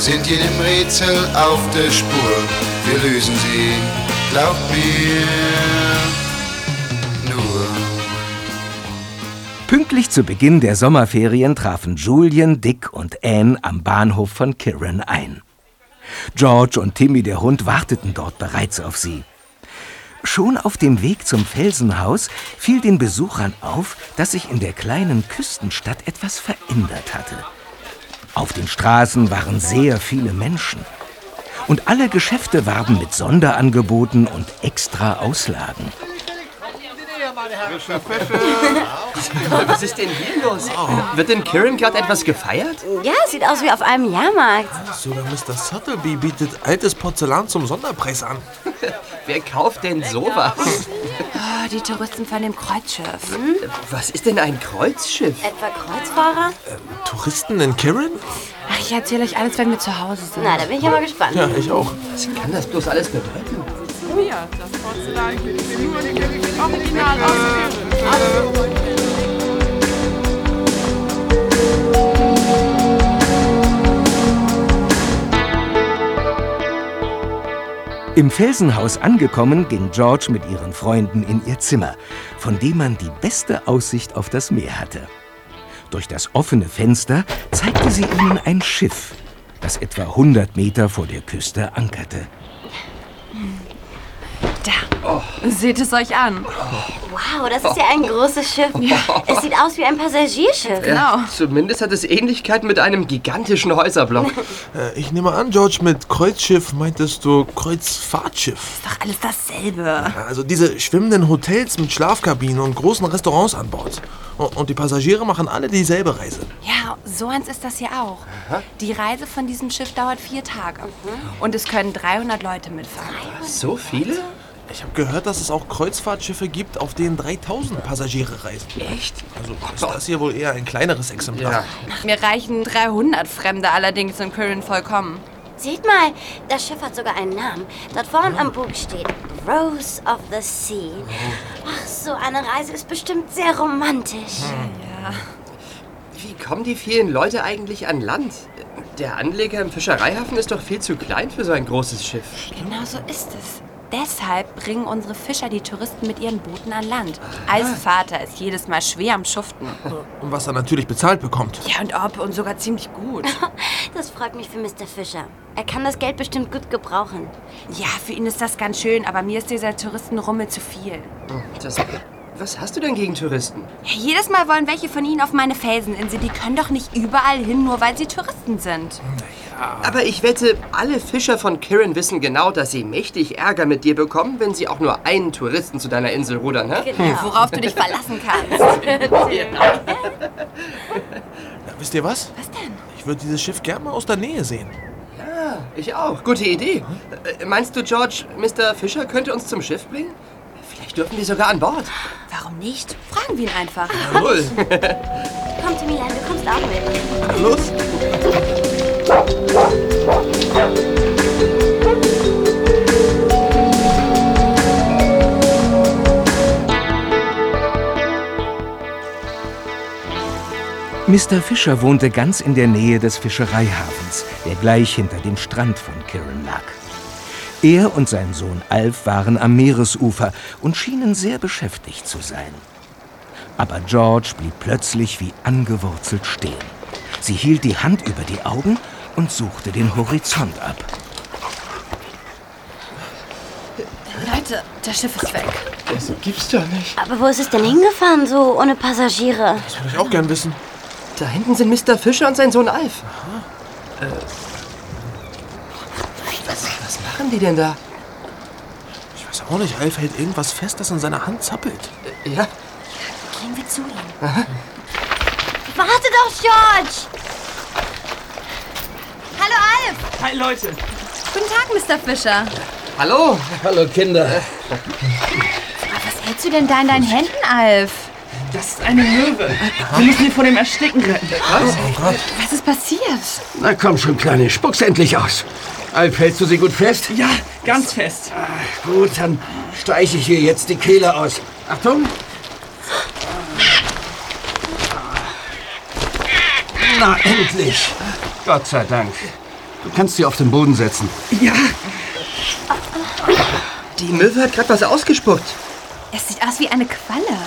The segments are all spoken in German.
Wir sind jedem Rätsel auf der Spur, wir lösen sie, glaubt mir. Pünktlich zu Beginn der Sommerferien trafen Julian, Dick und Anne am Bahnhof von Kirin ein. George und Timmy der Hund warteten dort bereits auf sie. Schon auf dem Weg zum Felsenhaus fiel den Besuchern auf, dass sich in der kleinen Küstenstadt etwas verändert hatte. Auf den Straßen waren sehr viele Menschen. Und alle Geschäfte warben mit Sonderangeboten und extra Auslagen. Was ist denn hier los? Wird in Kirin gerade etwas gefeiert? Ja, sieht aus wie auf einem Jahrmarkt. Sogar Mr. Subtleby bietet altes Porzellan zum Sonderpreis an. Wer kauft denn sowas? Ah, die Touristen von dem Kreuzschiff. Was ist denn ein Kreuzschiff? Etwa Kreuzfahrer? Touristen in Kirin? Ach, ich erzähle euch alles, wenn wir zu Hause sind. Na, da bin ich aber gespannt. Ja, ich auch. Was kann das bloß alles bedeuten? Hier, das Porzellan nur im Original aus Im Felsenhaus angekommen, ging George mit ihren Freunden in ihr Zimmer, von dem man die beste Aussicht auf das Meer hatte. Durch das offene Fenster zeigte sie ihnen ein Schiff, das etwa 100 Meter vor der Küste ankerte. Da. Seht es euch an. Wow, das ist ja ein großes Schiff. Es sieht aus wie ein Passagierschiff. Genau. Zumindest hat es Ähnlichkeit mit einem gigantischen Häuserblock. Äh, ich nehme an, George, mit Kreuzschiff meintest du Kreuzfahrtschiff. Ist doch alles dasselbe. Ja, Also diese schwimmenden Hotels mit Schlafkabinen und großen Restaurants an Bord. Und und die Passagiere machen alle dieselbe Reise. Ja, so eins ist das hier auch. Die Reise von diesem Schiff dauert vier Tage. Und es können 300 Leute mitfahren. So viele? Ich habe gehört, dass es auch Kreuzfahrtschiffe gibt, auf denen 3000 Passagiere reisen. Echt? Also ist das hier wohl eher ein kleineres Exemplar. Mir reichen 300 Fremde allerdings in Kirin vollkommen. Seht mal, das Schiff hat sogar einen Namen. Dort vorn am Bug steht Rose of the Sea. Ach, so eine Reise ist bestimmt sehr romantisch. Ja. Wie kommen die vielen Leute eigentlich an Land? Der Anleger im Fischereihafen ist doch viel zu klein für so ein großes Schiff. Genau so ist es. Deshalb bringen unsere Fischer die Touristen mit ihren Booten an Land. Als Vater ist jedes Mal schwer am Schuften. Und was er natürlich bezahlt bekommt. Ja, und ob und sogar ziemlich gut. Das freut mich für Mr. Fischer. Er kann das Geld bestimmt gut gebrauchen. Ja, für ihn ist das ganz schön, aber mir ist dieser Touristenrummel zu viel. Das, was hast du denn gegen Touristen? Ja, jedes Mal wollen welche von ihnen auf meine Felseninsel. Die können doch nicht überall hin, nur weil sie Touristen sind. Aber ich wette, alle Fischer von Kirin wissen genau, dass sie mächtig Ärger mit dir bekommen, wenn sie auch nur einen Touristen zu deiner Insel rudern, ne? Worauf du dich verlassen kannst. Ja, wisst ihr was? Was denn? Ich würde dieses Schiff gern mal aus der Nähe sehen. Ja, ich auch. Gute Idee. Äh, Meinst du, George, Mr. Fischer könnte uns zum Schiff bringen? Vielleicht dürfen wir sogar an Bord. Warum nicht? Fragen wir ihn einfach. Jawohl. Komm, Timilan, du kommst auch mit. Los! Mr. Fischer wohnte ganz in der Nähe des Fischereihafens, der gleich hinter dem Strand von Kirin lag. Er und sein Sohn Alf waren am Meeresufer und schienen sehr beschäftigt zu sein. Aber George blieb plötzlich wie angewurzelt stehen. Sie hielt die Hand über die Augen und suchte den Horizont ab. Leute, das Schiff ist weg. Das gibt's doch nicht. Aber wo ist es denn hingefahren, so ohne Passagiere? Das würde ich auch gern wissen. Da hinten sind Mr. Fischer und sein Sohn Alf. Äh, was, was machen die denn da? Ich weiß auch nicht, Alf hält irgendwas fest, das in seiner Hand zappelt. Äh, Ja, Gehen wir zu ihm. Warte doch, George! Hallo Alf! Hi Leute. Guten Tag, Mr. Fischer. hallo. Hallo Kinder. Was hältst du denn da in deinen Händen, Alf? Das ist eine Möwe. Wir müssen ihn vor dem Ersticken retten. Was ist passiert? Na komm schon, Kleine, spuck's endlich aus. Alf, hältst du sie gut fest? Ja, ganz fest. Gut, dann streiche ich ihr jetzt die Kehle aus. Achtung. Na, endlich. Gott sei Dank. Du kannst sie auf den Boden setzen. Ja, Die Möwe hat gerade was ausgespuckt. Es sieht aus wie eine Qualle.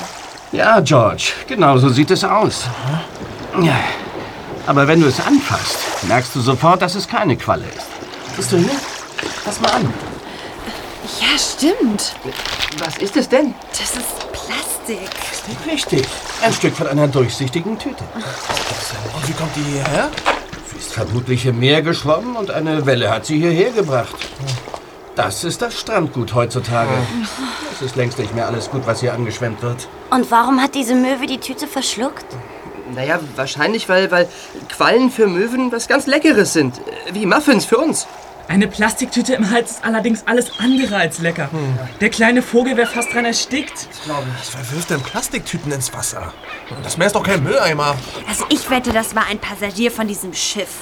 Ja, George, genau so sieht es aus. Ja. Aber wenn du es anfasst, merkst du sofort, dass es keine Qualle ist. Siehst du hier? Pass mal an. Ja, stimmt. Was ist es denn? Das ist Plastik. Richtig. Ein Stück von einer durchsichtigen Tüte. Und wie kommt die hierher? Sie ist vermutlich im Meer geschwommen und eine Welle hat sie hierher gebracht. Das ist das Strandgut heutzutage. Es ist längst nicht mehr alles gut, was hier angeschwemmt wird. Und warum hat diese Möwe die Tüte verschluckt? Naja, wahrscheinlich, weil, weil Quallen für Möwen was ganz Leckeres sind. Wie Muffins für uns. Eine Plastiktüte im Hals ist allerdings alles andere als lecker. Der kleine Vogel wäre fast dran erstickt. Wer wirft denn Plastiktüten ins Wasser? Das Meer ist doch kein Mülleimer. Also ich wette, das war ein Passagier von diesem Schiff.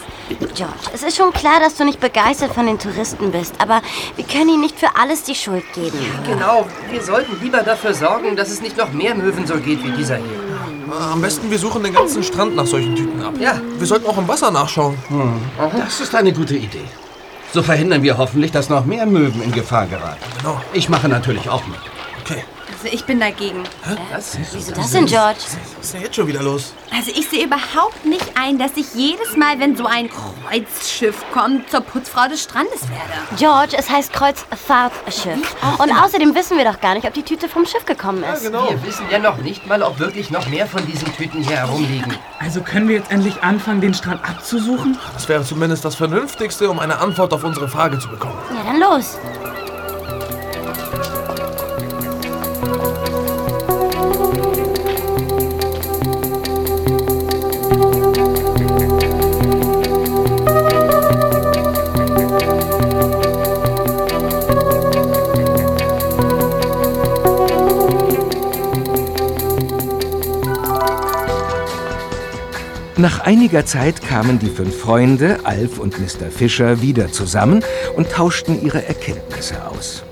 George, es ist schon klar, dass du nicht begeistert von den Touristen bist, aber wir können ihnen nicht für alles die Schuld geben. Genau, wir sollten lieber dafür sorgen, dass es nicht noch mehr Möwen so geht wie dieser hier. Am besten, wir suchen den ganzen Strand nach solchen Tüten ab. Ja. Wir sollten auch im Wasser nachschauen. Das ist eine gute Idee. So verhindern wir hoffentlich, dass noch mehr Möwen in Gefahr geraten. Genau. Ich mache natürlich auch mit. Okay. Also ich bin dagegen. Was? Wieso das denn, George? Was ist denn jetzt schon wieder los? Also ich sehe überhaupt nicht ein, dass ich jedes Mal, wenn so ein Kreuzschiff kommt, zur Putzfrau des Strandes werde. George, es heißt Kreuzfahrtschiff. Und außerdem wissen wir doch gar nicht, ob die Tüte vom Schiff gekommen ist. Genau. Wir wissen ja noch nicht mal, ob wirklich noch mehr von diesen Tüten hier herumliegen. Also können wir jetzt endlich anfangen, den Strand abzusuchen? Das wäre zumindest das Vernünftigste, um eine Antwort auf unsere Frage zu bekommen. Ja, dann los. Nach einiger Zeit kamen die fünf Freunde, Alf und Mr. Fischer, wieder zusammen und tauschten ihre Erkenntnisse aus.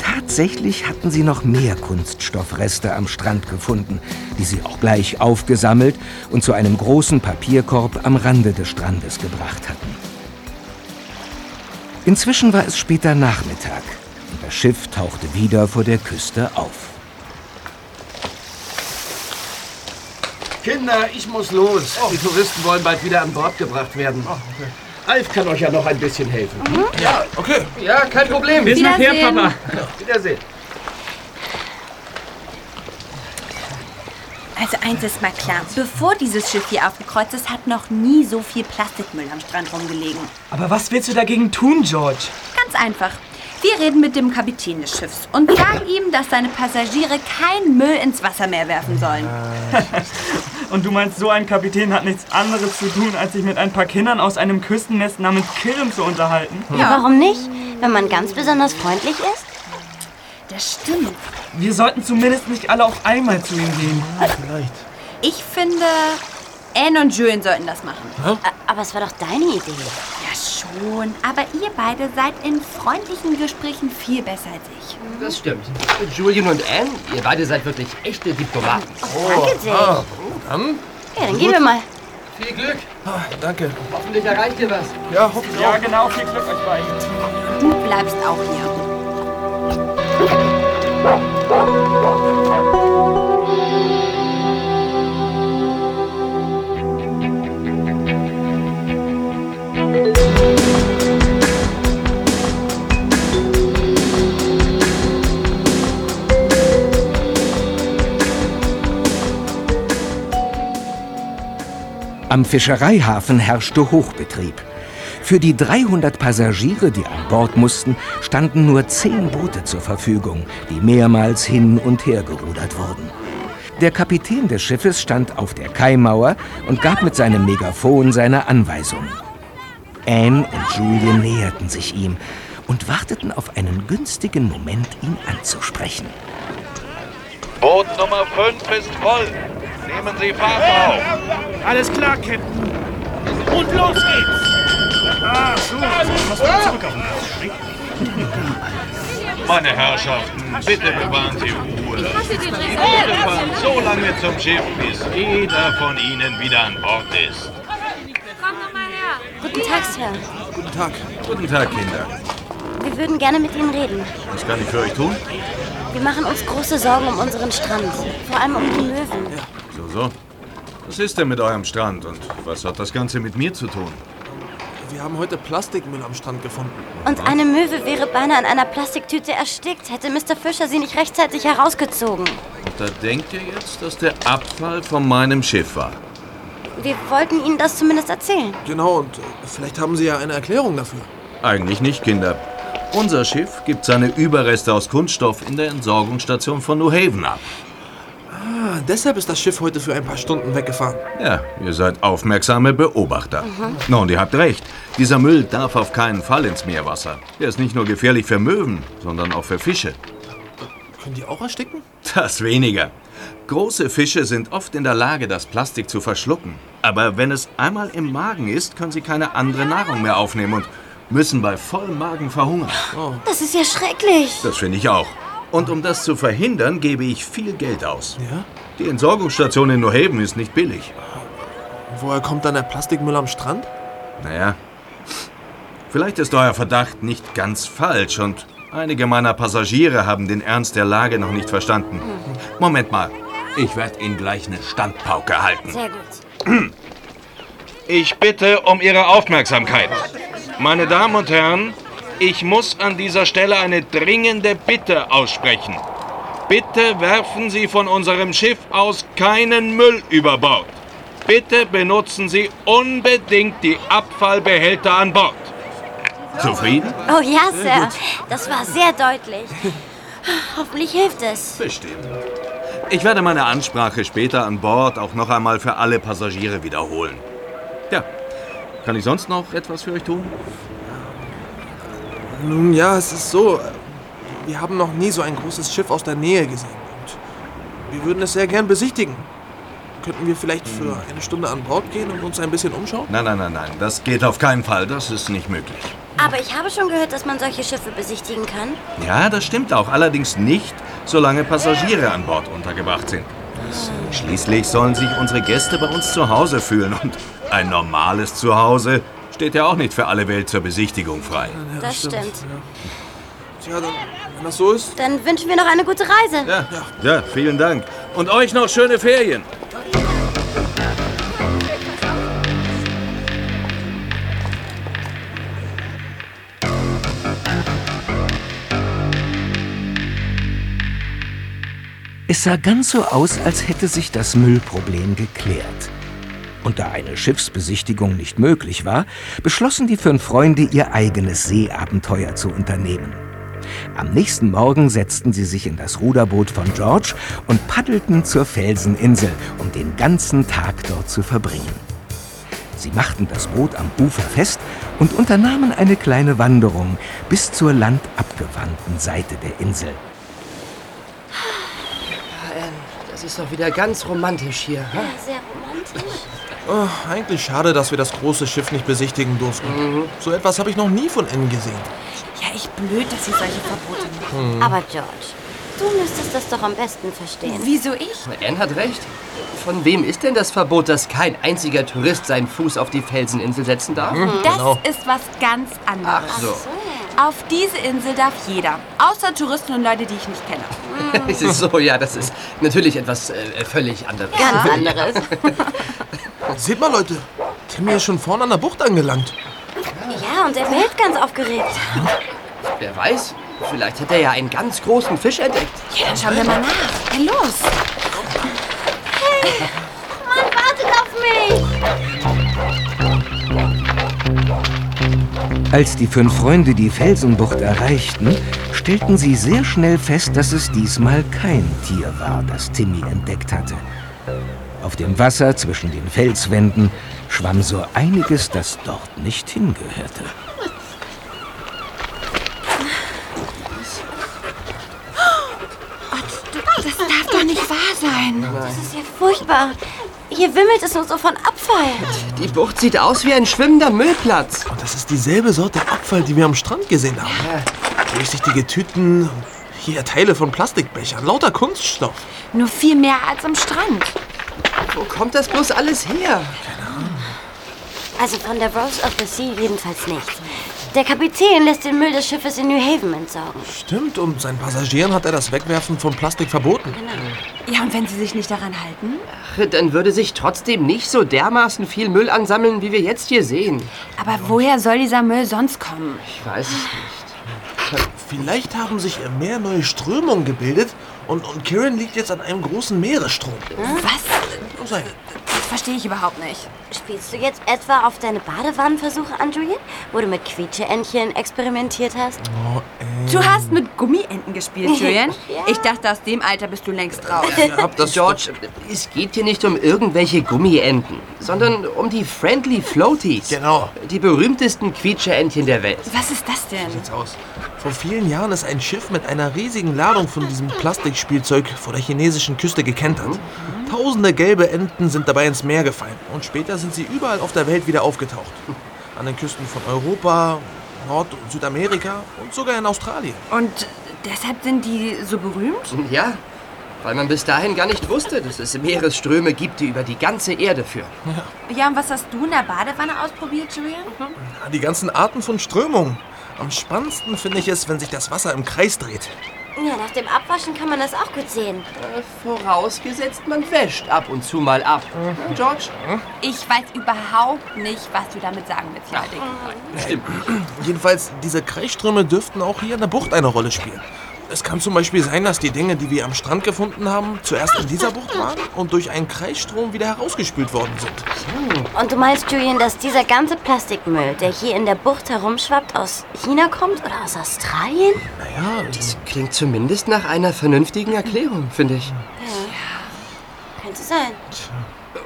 Tatsächlich hatten sie noch mehr Kunststoffreste am Strand gefunden, die sie auch gleich aufgesammelt und zu einem großen Papierkorb am Rande des Strandes gebracht hatten. Inzwischen war es später Nachmittag und das Schiff tauchte wieder vor der Küste auf. Kinder, ich muss los. Die Touristen wollen bald wieder an Bord gebracht werden. Alf kann euch ja noch ein bisschen helfen. Okay. Ja, kein Problem. Bis nachher. Papa. Wiedersehen. Also eins ist mal klar, bevor dieses Schiff hier aufgekreuzt ist, hat noch nie so viel Plastikmüll am Strand rumgelegen. Aber was willst du dagegen tun, George? Ganz einfach. Wir reden mit dem Kapitän des Schiffs und sagen ihm, dass seine Passagiere keinen Müll ins Wasser mehr werfen sollen. Und du meinst, so ein Kapitän hat nichts anderes zu tun, als sich mit ein paar Kindern aus einem Küstennest namens Kirren zu unterhalten? Ja, warum nicht? Wenn man ganz besonders freundlich ist? Das stimmt. Wir sollten zumindest nicht alle auf einmal zu ihm gehen. Vielleicht. Ich finde, Anne und Julian sollten das machen. Ä- Aber es war doch deine Idee. Ja, schon. Aber ihr beide seid in freundlichen Gesprächen viel besser als ich. Das stimmt. Julian und Anne, ihr beide seid wirklich echte Diplomaten. Danke sehr. Dann? Ja, dann gehen wir mal. Viel Glück. Ah, danke. Hoffentlich erreicht ihr was. Ja, hoffentlich Ja, genau, viel Glück euch beiden. Du bleibst auch hier. Am Fischereihafen herrschte Hochbetrieb. Für die 300 Passagiere, die an Bord mussten, standen nur zehn Boote zur Verfügung, die mehrmals hin und her gerudert wurden. Der Kapitän des Schiffes stand auf der Kaimauer und gab mit seinem Megafon seine Anweisungen. Anne und Julian näherten sich ihm und warteten auf einen günstigen Moment, ihn anzusprechen. Boot Nummer 5 ist voll. Nehmen Sie Fahrt auf. Alles klar, Captain. Und los geht's! Ah, so, was wir zurück auf den Meine Herrschaften, bitte bewahren Sie Ruhe. Die Boote fahren so lange zum Schiff, bis jeder von Ihnen wieder an Bord ist. Guten Tag, Sir. Guten Tag. Guten Tag, Kinder. Wir würden gerne mit Ihnen reden. Was kann ich für euch tun? Wir machen uns große Sorgen um unseren Strand. Vor allem um die Möwen. So, so. Was ist denn mit eurem Strand und was hat das Ganze mit mir zu tun? Wir haben heute Plastikmüll am Strand gefunden. Und eine Möwe wäre beinahe in einer Plastiktüte erstickt, hätte Mr. Fischer sie nicht rechtzeitig herausgezogen. Und da denkt ihr jetzt, dass der Abfall von meinem Schiff war? Wir wollten Ihnen das zumindest erzählen. Genau, und äh, vielleicht haben Sie ja eine Erklärung dafür. Eigentlich nicht, Kinder. Unser Schiff gibt seine Überreste aus Kunststoff in der Entsorgungsstation von New Haven ab. Ah, deshalb ist das Schiff heute für ein paar Stunden weggefahren. Ja, ihr seid aufmerksame Beobachter. Na, und ihr habt recht. Dieser Müll darf auf keinen Fall ins Meerwasser. Der ist nicht nur gefährlich für Möwen, sondern auch für Fische. Können die auch ersticken? Das weniger. Große Fische sind oft in der Lage, das Plastik zu verschlucken. Aber wenn es einmal im Magen ist, können sie keine andere Nahrung mehr aufnehmen und müssen bei vollem Magen verhungern. Das ist ja schrecklich. Das finde ich auch. Und um das zu verhindern, gebe ich viel Geld aus. Ja? Die Entsorgungsstation in New Haven ist nicht billig. Woher kommt dann der Plastikmüll am Strand? Naja, vielleicht ist euer Verdacht nicht ganz falsch und einige meiner Passagiere haben den Ernst der Lage noch nicht verstanden. Moment mal, ich werde Ihnen gleich eine Standpauke halten. Sehr gut. Ich bitte um Ihre Aufmerksamkeit. Meine Damen und Herren, ich muss an dieser Stelle eine dringende Bitte aussprechen. Bitte werfen Sie von unserem Schiff aus keinen Müll über Bord. Bitte benutzen Sie unbedingt die Abfallbehälter an Bord. Zufrieden? Oh ja, Sir. Das war sehr deutlich. Hoffentlich hilft es. Bestimmt. Ich werde meine Ansprache später an Bord auch noch einmal für alle Passagiere wiederholen. Ja, kann ich sonst noch etwas für euch tun? Nun ja, es ist so. Wir haben noch nie so ein großes Schiff aus der Nähe gesehen. Und wir würden es sehr gern besichtigen. Könnten wir vielleicht für eine Stunde an Bord gehen und uns ein bisschen umschauen? Nein, nein, nein, nein, das geht auf keinen Fall. Das ist nicht möglich. Aber ich habe schon gehört, dass man solche Schiffe besichtigen kann. Ja, das stimmt auch. Allerdings nicht, solange Passagiere an Bord untergebracht sind. Schließlich sollen sich unsere Gäste bei uns zu Hause fühlen. Und ein normales Zuhause steht ja auch nicht für alle Welt zur Besichtigung frei. Das stimmt. Tja, dann, wenn das so ist. Dann wünschen wir noch eine gute Reise. Ja, ja, vielen Dank. Und euch noch schöne Ferien. Es sah ganz so aus, als hätte sich das Müllproblem geklärt. Und da eine Schiffsbesichtigung nicht möglich war, beschlossen die fünf Freunde, ihr eigenes Seeabenteuer zu unternehmen. Am nächsten Morgen setzten sie sich in das Ruderboot von George und paddelten zur Felseninsel, um den ganzen Tag dort zu verbringen. Sie machten das Boot am Ufer fest und unternahmen eine kleine Wanderung bis zur landabgewandten Seite der Insel. Das ist doch wieder ganz romantisch hier. Ja, sehr romantisch. Oh, eigentlich schade, dass wir das große Schiff nicht besichtigen durften. So etwas habe ich noch nie von innen gesehen. Ja, ich blöd, dass sie solche Verbote machen. Aber George, du müsstest das doch am besten verstehen. Wieso ich? Anne hat recht. Von wem ist denn das Verbot, dass kein einziger Tourist seinen Fuß auf die Felseninsel setzen darf? Das ist was ganz anderes. Ach so. Auf diese Insel darf jeder. Außer Touristen und Leute, die ich nicht kenne. Es ist so, ja, das ist natürlich etwas äh, völlig anderes. Ganz anderes. Seht mal, Leute. Timmy ist schon vorne an der Bucht angelangt. Ja, und er meldet ganz aufgeregt. Wer weiß, vielleicht hat er ja einen ganz großen Fisch entdeckt. Ja, dann schauen wir mal nach. Hey, los. Hey, Mann, wartet auf mich. Als die fünf Freunde die Felsenbucht erreichten, stellten sie sehr schnell fest, dass es diesmal kein Tier war, das Timmy entdeckt hatte. Auf dem Wasser zwischen den Felswänden schwamm so einiges, das dort nicht hingehörte. Das darf doch nicht wahr sein. Das ist ja furchtbar. Hier wimmelt es nur so von Abfall. Die Bucht sieht aus wie ein schwimmender Müllplatz. Und das ist dieselbe Sorte Abfall, die wir am Strand gesehen haben. Durchsichtige Tüten, hier Teile von Plastikbechern, lauter Kunststoff. Nur viel mehr als am Strand. Wo kommt das bloß alles her? Also von der Rose of the Sea jedenfalls nicht. Der Kapitän lässt den Müll des Schiffes in New Haven entsorgen. Stimmt, und seinen Passagieren hat er das Wegwerfen von Plastik verboten. Ja, und wenn sie sich nicht daran halten? Ach, dann würde sich trotzdem nicht so dermaßen viel Müll ansammeln, wie wir jetzt hier sehen. Aber woher soll dieser Müll sonst kommen? Ich weiß es nicht. Vielleicht haben sich im Meer neue Strömungen gebildet und, und Kieran liegt jetzt an einem großen Meeresstrom. Was? Kann sein. Das verstehe ich überhaupt nicht. Spielst du jetzt etwa auf deine Badewannenversuche an, Julian? Wo du mit Quietscheentchen experimentiert hast? Oh, äh. Du hast mit Gummienten gespielt, Julian. Ja. Ich dachte, aus dem Alter bist du längst raus. Hab das George, es geht hier nicht um irgendwelche Gummienten, sondern um die Friendly Floaties. Genau. Die berühmtesten Quietscheentchen der Welt. Was ist das denn? Sieht's aus. Vor vielen Jahren ist ein Schiff mit einer riesigen Ladung von diesem Plastikspielzeug vor der chinesischen Küste gekentert. Tausende gelbe Enten sind dabei ins Meer gefallen und später sind sie überall auf der Welt wieder aufgetaucht. An den Küsten von Europa, Nord- und Südamerika und sogar in Australien. Und deshalb sind die so berühmt? Ja, weil man bis dahin gar nicht wusste, dass es Meeresströme gibt, die über die ganze Erde führen. Ja, und was hast du in der Badewanne ausprobiert, Julian? Ja, Die ganzen Arten von Strömungen. Am spannendsten finde ich es, wenn sich das Wasser im Kreis dreht. Ja, nach dem Abwaschen kann man das auch gut sehen. Äh, Vorausgesetzt, man wäscht ab und zu mal ab. Ja, George? Ich weiß überhaupt nicht, was du damit sagen willst, Leute. Stimmt. Jedenfalls, diese Kreisströme dürften auch hier in der Bucht eine Rolle spielen. Es kann zum Beispiel sein, dass die Dinge, die wir am Strand gefunden haben, zuerst in dieser Bucht waren und durch einen Kreisstrom wieder herausgespült worden sind. Und du meinst, Julian, dass dieser ganze Plastikmüll, der hier in der Bucht herumschwappt, aus China kommt oder aus Australien? Naja, Das klingt zumindest nach einer vernünftigen Erklärung, finde ich. Könnte sein.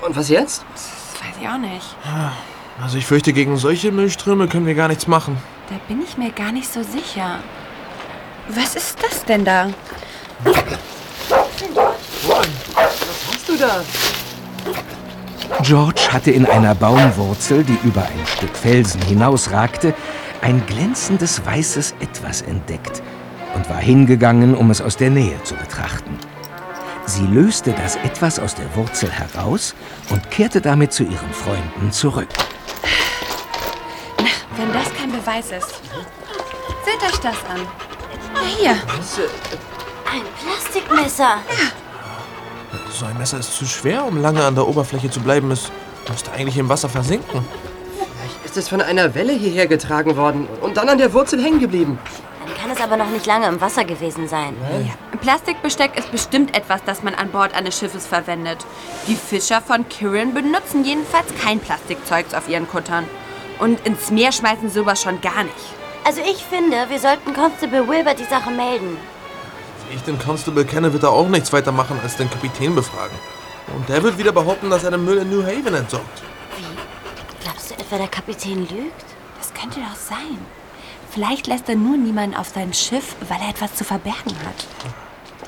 Und was jetzt? Das weiß ich auch nicht. also ich fürchte, gegen solche Müllströme können wir gar nichts machen. Da bin ich mir gar nicht so sicher. Was ist das denn da? Was hast du da? George hatte in einer Baumwurzel, die über ein Stück Felsen hinausragte, ein glänzendes weißes Etwas entdeckt und war hingegangen, um es aus der Nähe zu betrachten. Sie löste das Etwas aus der Wurzel heraus und kehrte damit zu ihren Freunden zurück. Wenn das kein Beweis ist. Seht euch das an. Na hier. Ein Plastikmesser. So ein Messer ist zu schwer, um lange an der Oberfläche zu bleiben. Es müsste eigentlich im Wasser versinken. Ist es von einer Welle hierher getragen worden und dann an der Wurzel hängen geblieben? Dann kann es aber noch nicht lange im Wasser gewesen sein. Plastikbesteck ist bestimmt etwas, das man an Bord eines Schiffes verwendet. Die Fischer von Kirin benutzen jedenfalls kein Plastikzeugs auf ihren Kuttern. Und ins Meer schmeißen sie sowas schon gar nicht. Also ich finde, wir sollten Constable Wilbur die Sache melden. Wie ich den Constable kenne, wird er auch nichts weiter machen, als den Kapitän befragen. Und der wird wieder behaupten, dass er den Müll in New Haven entsorgt. Glaubst du etwa, der Kapitän lügt? Das könnte doch sein. Vielleicht lässt er nur niemanden auf sein Schiff, weil er etwas zu verbergen hat.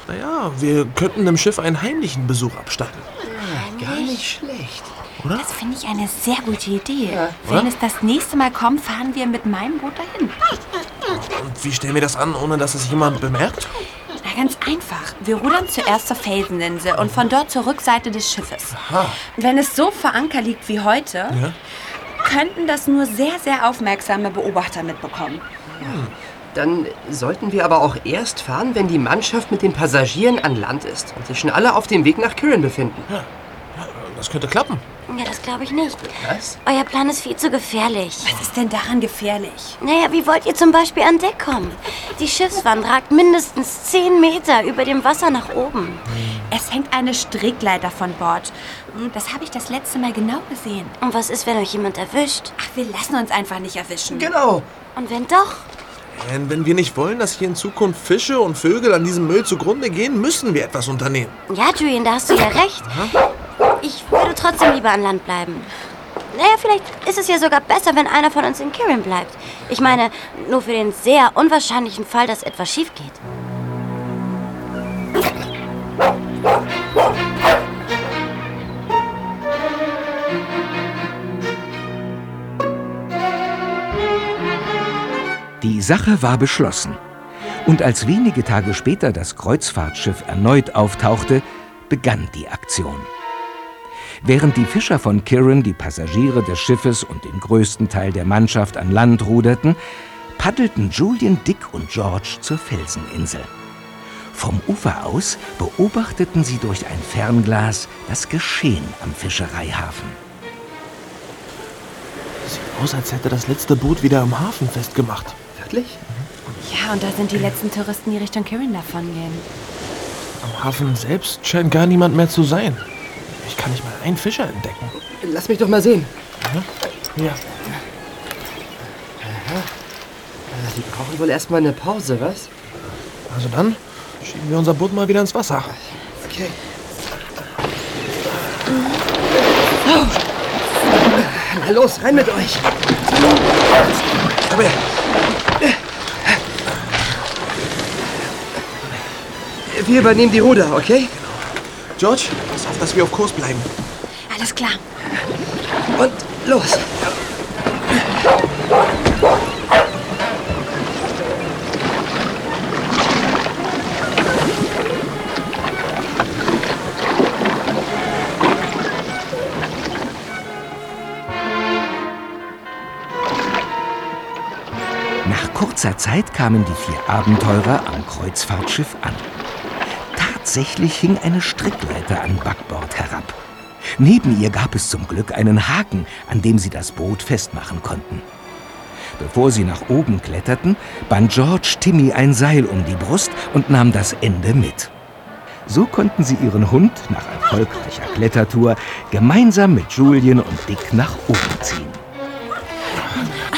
Naja, wir könnten dem Schiff einen heimlichen Besuch abstatten. Gar nicht schlecht. Das finde ich eine sehr gute Idee. Wenn es das nächste Mal kommt, fahren wir mit meinem Boot dahin. Und wie stellen wir das an, ohne dass es jemand bemerkt? Na, ganz einfach. Wir rudern zuerst zur Felseninsel und von dort zur Rückseite des Schiffes. Wenn es so vor Anker liegt wie heute, Ja? könnten das nur sehr, sehr aufmerksame Beobachter mitbekommen. Dann sollten wir aber auch erst fahren, wenn die Mannschaft mit den Passagieren an Land ist und sich schon alle auf dem Weg nach Kirin befinden. Das könnte klappen. Ja, das glaube ich nicht. Was? Euer Plan ist viel zu gefährlich. Was ist denn daran gefährlich? Naja, wie wollt ihr zum Beispiel an Deck kommen? Die Schiffswand ragt mindestens 10 Meter über dem Wasser nach oben. Es hängt eine Strickleiter von Bord. Das habe ich das letzte Mal genau gesehen. Und was ist, wenn euch jemand erwischt? Ach, wir lassen uns einfach nicht erwischen. Genau. Und wenn doch? Wenn wir nicht wollen, dass hier in Zukunft Fische und Vögel an diesem Müll zugrunde gehen, müssen wir etwas unternehmen. Ja, Julian, da hast du ja recht. Ich würde trotzdem lieber an Land bleiben. Naja, vielleicht ist es ja sogar besser, wenn einer von uns in Kirin bleibt. Ich meine, nur für den sehr unwahrscheinlichen Fall, dass etwas schief geht. Die Sache war beschlossen. Und als wenige Tage später das Kreuzfahrtschiff erneut auftauchte, begann die Aktion. Während die Fischer von Kirin die Passagiere des Schiffes und den größten Teil der Mannschaft an Land ruderten, paddelten Julian, Dick und George zur Felseninsel. Vom Ufer aus beobachteten sie durch ein Fernglas das Geschehen am Fischereihafen. Sieht aus, als hätte das letzte Boot wieder am Hafen festgemacht. Wirklich? Ja, und da sind die letzten Touristen, die Richtung Kirin davongehen. Am Hafen selbst scheint gar niemand mehr zu sein. Ich kann nicht mal einen Fischer entdecken. Lass mich doch mal sehen. Ja. Aha. Die brauchen wohl erstmal eine Pause, was? Also dann schieben wir unser Boot mal wieder ins Wasser. Okay. Na los, rein mit euch. Aber Wir übernehmen die Ruder, okay? George, pass auf, dass wir auf Kurs bleiben. Alles klar. Und los. Nach kurzer Zeit kamen die vier Abenteurer am Kreuzfahrtschiff an. Tatsächlich hing eine Strickleiter an Backbord herab. Neben ihr gab es zum Glück einen Haken, an dem sie das Boot festmachen konnten. Bevor sie nach oben kletterten, band George Timmy ein Seil um die Brust und nahm das Ende mit. So konnten sie ihren Hund nach erfolgreicher Klettertour gemeinsam mit Julien und Dick nach oben ziehen.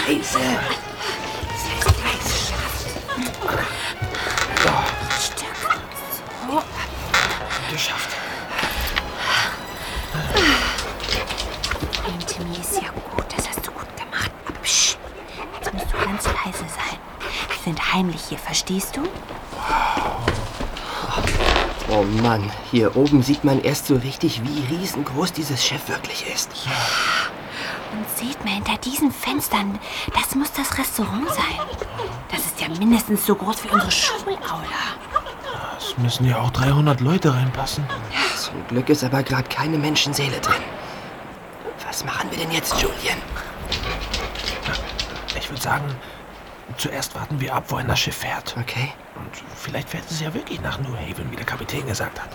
Eise. Verstehst du? Oh Mann, hier oben sieht man erst so richtig, wie riesengroß dieses Schiff wirklich ist. Und seht mal, hinter diesen Fenstern, das muss das Restaurant sein. Das ist ja mindestens so groß wie unsere Schulaula. Es müssen ja auch 300 Leute reinpassen. Zum Glück ist aber gerade keine Menschenseele drin. Was machen wir denn jetzt, Julian? Ich würde sagen, zuerst warten wir ab, wohin das Schiff fährt. Okay. Und vielleicht fährt es ja wirklich nach New Haven, wie der Kapitän gesagt hat.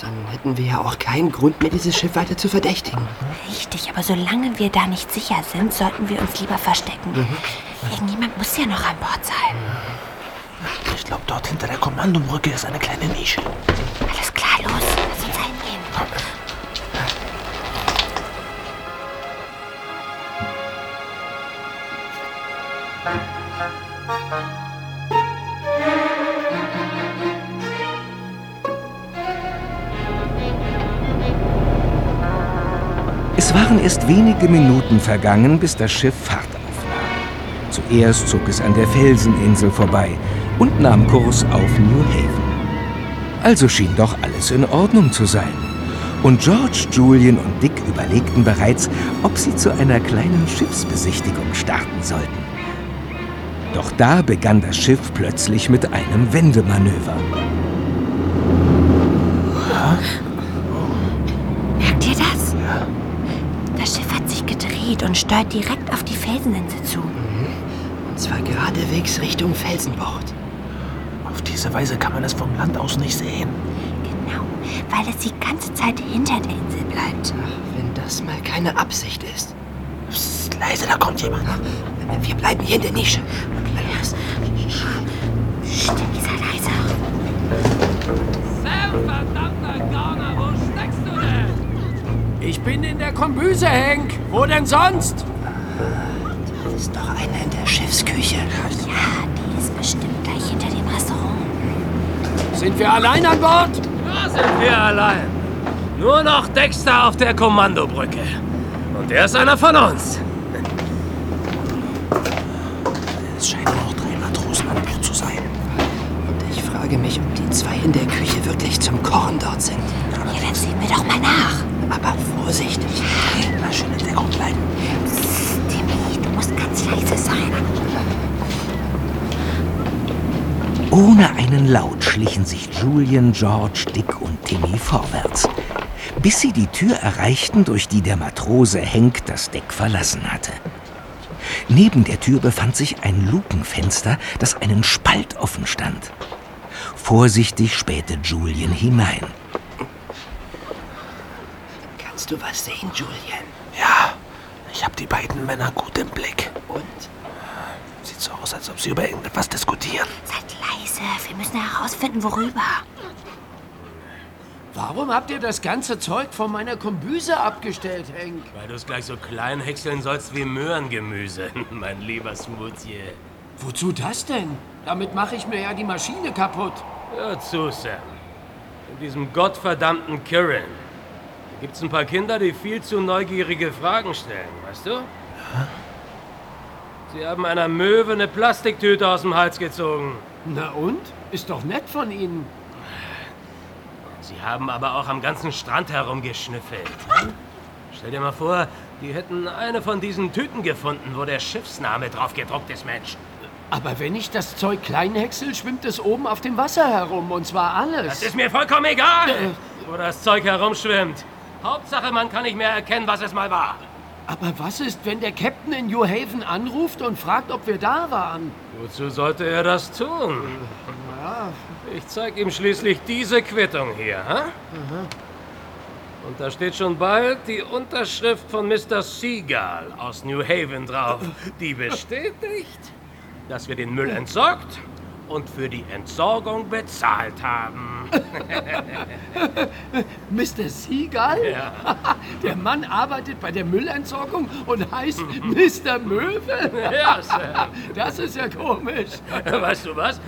Dann hätten wir ja auch keinen Grund mehr, dieses Schiff weiter zu verdächtigen. Richtig, aber solange wir da nicht sicher sind, sollten wir uns lieber verstecken. Irgendjemand muss ja noch an Bord sein. Ich glaube, dort hinter der Kommandobrücke ist eine kleine Nische. Alles klar, los, lass uns hingehen. Es waren erst wenige Minuten vergangen, bis das Schiff Fahrt aufnahm. Zuerst zog es an der Felseninsel vorbei und nahm Kurs auf New Haven. Also schien doch alles in Ordnung zu sein. Und George, Julian und Dick überlegten bereits, ob sie zu einer kleinen Schiffsbesichtigung starten sollten. Doch da begann das Schiff plötzlich mit einem Wendemanöver. Merkt ihr das? Das Schiff hat sich gedreht und steuert direkt auf die Felseninsel zu. Und zwar geradewegs Richtung Felsenbord. Auf diese Weise kann man es vom Land aus nicht sehen. Genau, weil es die ganze Zeit hinter der Insel bleibt. Ach, wenn das mal keine Absicht ist. Psst, leise, da kommt jemand. Wir bleiben hier in der Nische. Der Kombüse, Hank. Wo denn sonst? Das ist doch einer in der Schiffsküche. Ja, die ist bestimmt gleich hinter dem Restaurant. Sind wir allein an Bord? Da sind wir allein. Nur noch Dexter auf der Kommandobrücke. Und er ist einer von uns. Es scheinen noch drei Matrosen an Bord zu sein. Und ich frage mich, ob die zwei in der Küche wirklich zum Kochen dort sind. Ja, dann sehen wir doch mal nach. Aber vorsichtig. Na, schön in Deckung bleiben. Timmy, du musst ganz leise sein. Ohne einen Laut schlichen sich Julian, George, Dick und Timmy vorwärts, bis sie die Tür erreichten, durch die der Matrose Henk das Deck verlassen hatte. Neben der Tür befand sich ein Lukenfenster, das einen Spalt offen stand. Vorsichtig spähte Julian hinein. Kannst du was sehen, Julian? Ja, ich habe die beiden Männer gut im Blick. Und? Sieht so aus, als ob sie über irgendetwas diskutieren. Seid leise, wir müssen herausfinden, worüber. Warum habt ihr das ganze Zeug von meiner Kombüse abgestellt, Hank? Weil du es gleich so klein häckseln sollst wie Möhrengemüse, mein lieber Smoothie. Wozu das denn? Damit mache ich mir ja die Maschine kaputt. Hör zu, Sam. In diesem gottverdammten Kirin. Gibt's ein paar Kinder, die viel zu neugierige Fragen stellen, weißt du? Sie haben einer Möwe eine Plastiktüte aus dem Hals gezogen. Na und? Ist doch nett von Ihnen. Sie haben aber auch am ganzen Strand herumgeschnüffelt. Stell dir mal vor, die hätten eine von diesen Tüten gefunden, wo der Schiffsname drauf gedruckt ist, Mensch. Aber wenn ich das Zeug klein häcksel, schwimmt es oben auf dem Wasser herum. Und zwar alles. Das ist mir vollkommen egal, wo das Zeug herumschwimmt. Hauptsache, man kann nicht mehr erkennen, was es mal war. Aber was ist, wenn der Captain in New Haven anruft und fragt, ob wir da waren? Wozu sollte er das tun? Ich zeig ihm schließlich diese Quittung hier, hä? Und da steht schon bald die Unterschrift von Mr. Seagull aus New Haven drauf, die bestätigt, dass wir den Müll entsorgt und für die Entsorgung bezahlt haben. Mr. Seagull? Ja. Der Mann arbeitet bei der Müllentsorgung und heißt Mr. Möwe? Ja, Sam. Das ist ja komisch. Weißt du was?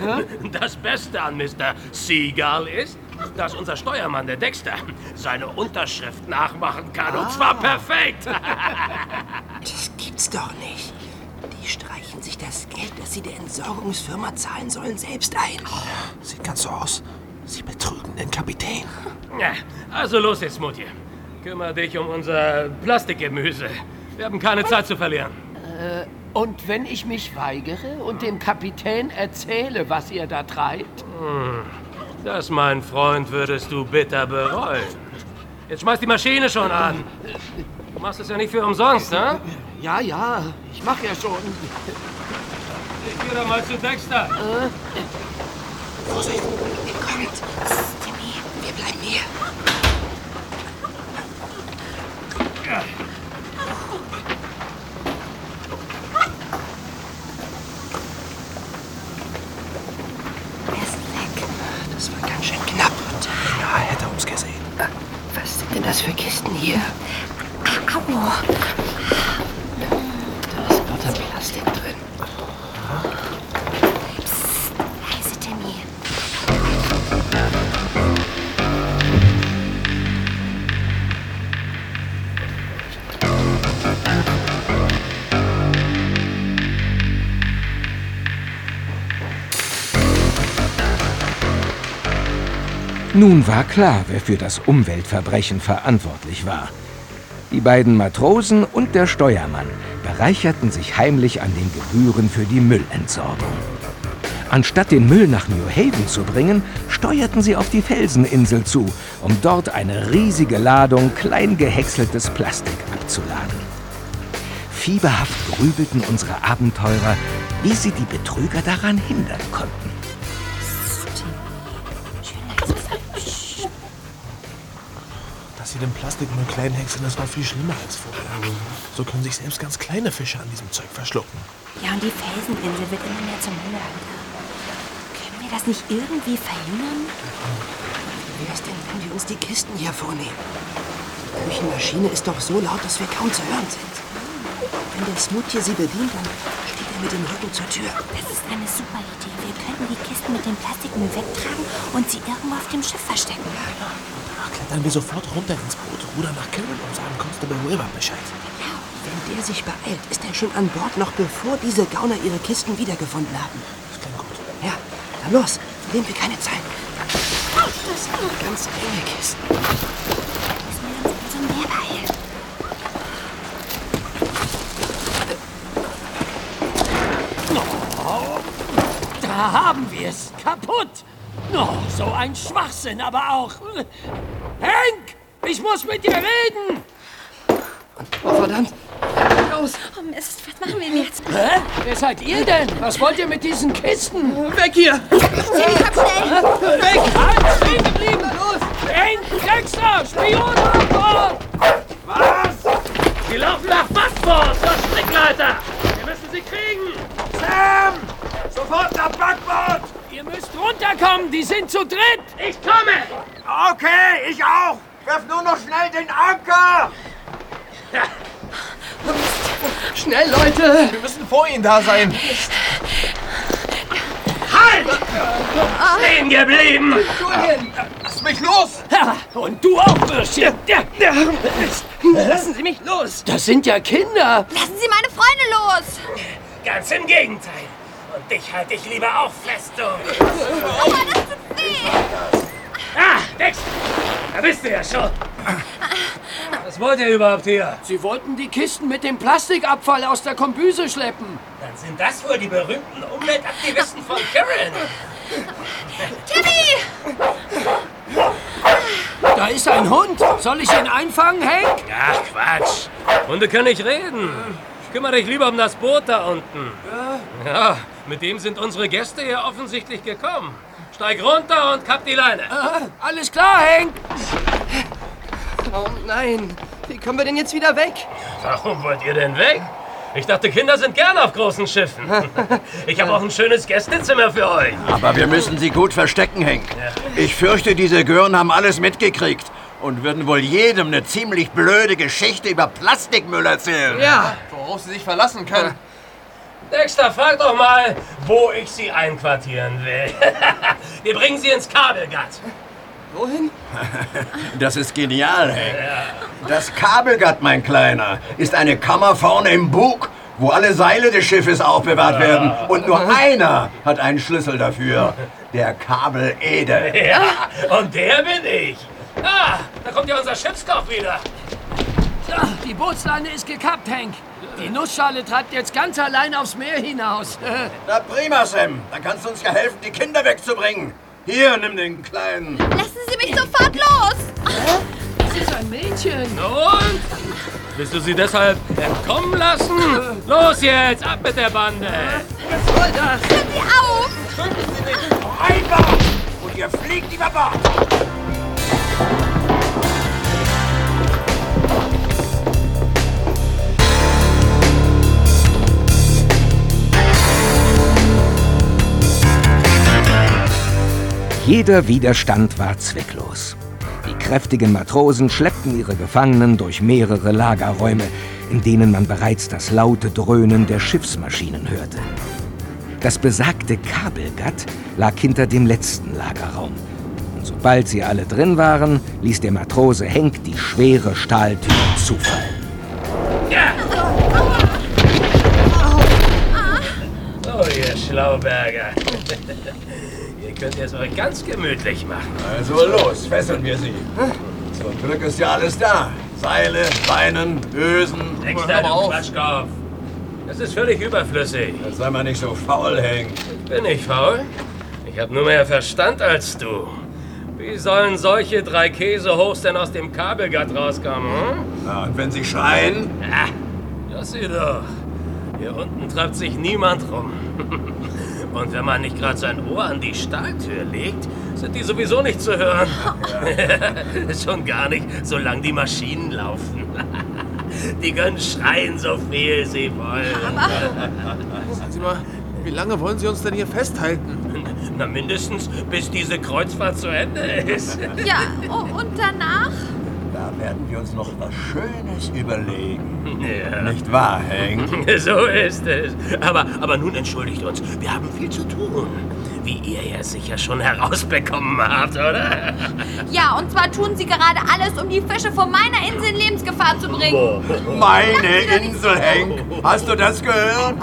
Das Beste an Mr. Seagull ist, dass unser Steuermann, der Dexter, seine Unterschrift nachmachen kann. Und zwar perfekt. Das gibt's doch nicht. Die streichen sich das Geld, das sie der Entsorgungsfirma zahlen sollen, selbst ein. Sieht ganz so aus. Sie betrügen den Kapitän. Ja, also los jetzt, Mutti. Kümmer dich um unser Plastikgemüse. Wir haben keine Zeit zu verlieren. Äh, und wenn ich mich weigere und dem Kapitän erzähle, was ihr da treibt? Hm, Das, mein Freund, würdest du bitter bereuen. Jetzt schmeiß die Maschine schon an. Du machst es ja nicht für umsonst, ne? Ja, ja, ich mach ja schon. Ich geh doch mal zu Dexter. Vorsicht! Kommt. Timmy, wir bleiben hier. Er ist weg. Das war ganz schön knapp. Ja, hätte uns gesehen. Was sind denn das für Kisten hier? Da ist lauter Plastik drin. Leise, Timmy. Nun war klar, wer für das Umweltverbrechen verantwortlich war. Die beiden Matrosen und der Steuermann bereicherten sich heimlich an den Gebühren für die Müllentsorgung. Anstatt den Müll nach New Haven zu bringen, steuerten sie auf die Felseninsel zu, um dort eine riesige Ladung klein gehäckseltes Plastik abzuladen. Fieberhaft grübelten unsere Abenteurer, wie sie die Betrüger daran hindern konnten. Sie den Plastikmüll klein häckseln, das war viel schlimmer als vorher. So können sich selbst ganz kleine Fische an diesem Zeug verschlucken. Ja, und die Felseninsel wird immer mehr zum Müllhalter. Können wir das nicht irgendwie verhindern? Wie wär's denn, wenn wir uns die Kisten hier vornehmen? Die Küchenmaschine ist doch so laut, dass wir kaum zu hören sind. Wenn der Smoothie sie bedient, dann steht er mit dem Rücken zur Tür. Das ist eine super Idee. Wir könnten die Kisten mit dem Plastikmüll wegtragen und sie irgendwo auf dem Schiff verstecken. Danach klettern wir sofort runter ins Boot, rudern nach Kirin und sagen Constable Wilbur Bescheid. Wenn der sich beeilt, ist er schon an Bord, noch bevor diese Gauner ihre Kisten wiedergefunden haben. Das klingt gut. Ja, dann los. Verlieren wir keine Zeit. Das sind doch ganz enge Kisten. Müssen wir uns also mehr beeilen. Oh, da haben wir es. Kaputt. Oh, so ein Schwachsinn, aber auch. Ich muss mit dir reden. Oh, verdammt. Los. Oh Mist, was machen wir denn jetzt? Hä? Wer seid ihr denn? Was wollt ihr mit diesen Kisten? Weg hier. Timmy, komm schnell. Weg! Halt! Stehen geblieben! Los! Hank, Dexter! Spion an Bord! Was? Sie laufen nach Backbord, zur Strickleiter. Wir müssen sie kriegen. Sam! Sofort nach Backbord! Ihr müsst runterkommen, die sind zu dritt! Ich komme! Okay, ich auch. Werf nur noch schnell den Anker. Schnell, Leute. Wir müssen vor ihnen da sein. Halt! Stehen geblieben! Julian. Lass mich los. Und du auch, Bürschchen! Lassen Sie mich los. Das sind ja Kinder! Lassen Sie meine Freunde los. Ganz im Gegenteil. Und dich halte ich lieber auch fest, du. Aua, das tut weh. Ah, Dex! Da bist du ja schon. Was wollt ihr überhaupt hier? Sie wollten die Kisten mit dem Plastikabfall aus der Kombüse schleppen. Dann sind das wohl die berühmten Umweltaktivisten von Kirin. Timmy! Da ist ein Hund. Soll ich ihn einfangen, Hank? Ach, Quatsch. Hunde können nicht reden. Kümmere dich lieber um das Boot da unten. Ja, mit dem sind unsere Gäste hier offensichtlich gekommen. Steig runter und kapp die Leine. Ah, alles klar, Hank. Oh nein. Wie kommen wir denn jetzt wieder weg? Warum wollt ihr denn weg? Ich dachte, Kinder sind gern auf großen Schiffen. Ich habe auch ein schönes Gästezimmer für euch. Aber wir müssen sie gut verstecken, Henk. Ich fürchte, diese Gören haben alles mitgekriegt und würden wohl jedem eine ziemlich blöde Geschichte über Plastikmüll erzählen. Ja. Worauf sie sich verlassen können. Dexter, frag doch mal, wo ich sie einquartieren will. Wir bringen sie ins Kabelgatt. Wohin? Das ist genial, Henk. Das Kabelgatt, mein Kleiner, ist eine Kammer vorne im Bug, wo alle Seile des Schiffes aufbewahrt werden. Und nur einer hat einen Schlüssel dafür. Der Kabel Ede. Ja, und der bin ich. Ah, da kommt ja unser Schiffskoch wieder. Die Bootsleine ist gekappt, Hank. Die Nussschale treibt jetzt ganz allein aufs Meer hinaus. Na prima, Sam. Dann kannst du uns ja helfen, die Kinder wegzubringen. Hier, nimm den Kleinen. Lassen Sie mich sofort los. Das ist ein Mädchen. Und? Willst du sie deshalb entkommen lassen? Los jetzt, ab mit der Bande. Was soll das? Hört Sie auf. Einfach. Und ihr fliegt über Bord. Jeder Widerstand war zwecklos. Die kräftigen Matrosen schleppten ihre Gefangenen durch mehrere Lagerräume, in denen man bereits das laute Dröhnen der Schiffsmaschinen hörte. Das besagte Kabelgatt lag hinter dem letzten Lagerraum. Und sobald sie alle drin waren, ließ der Matrose Henk die schwere Stahltür zufallen. Oh, ihr Schlauberger. ihr könnt es euch ganz gemütlich machen. Also los, fesseln wir sie. Zum Glück ist ja alles da. Seile, Leinen, Ösen. Dexter, du Quatschkopf. Das ist völlig überflüssig. Jetzt sei mal nicht so faul, Hank. Ich bin nicht faul. Ich habe nur mehr Verstand als du. Wie sollen solche drei Käsehochs denn aus dem Kabelgatt rauskommen? Hm? Na, und wenn sie schreien? Ja, das sieh doch. Hier unten treibt sich niemand rum. Und wenn man nicht gerade sein Ohr an die Stahltür legt, sind die sowieso nicht zu hören. Schon gar nicht, solange die Maschinen laufen. Die können schreien, so viel sie wollen. Sagen Sie mal, wie lange wollen Sie uns denn hier festhalten? Na, mindestens bis diese Kreuzfahrt zu Ende ist. Ja, oh, und danach? Da werden wir uns noch was Schönes überlegen. Ja. Nicht wahr, Hank? So ist es. Aber, aber nun entschuldigt uns, wir haben viel zu tun. Wie ihr ja sicher schon herausbekommen habt, oder? Ja, und zwar tun sie gerade alles, um die Fische von meiner Insel in Lebensgefahr zu bringen. Meine Insel, Hank. Hast du das gehört?